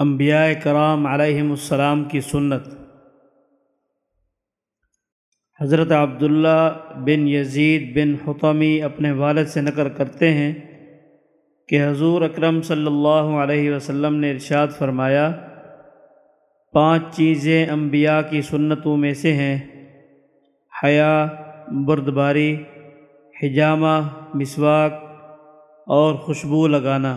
انبیاء کرام علیہم السلام کی سنت۔ حضرت عبداللہ بن یزید بن حطمی اپنے والد سے نقل کرتے ہیں کہ حضور اکرم صلی اللہ علیہ وسلم نے ارشاد فرمایا، پانچ چیزیں انبیاء کی سنتوں میں سے ہیں۔ حیا، بردباری، حجامہ، مسواک اور خوشبو لگانا۔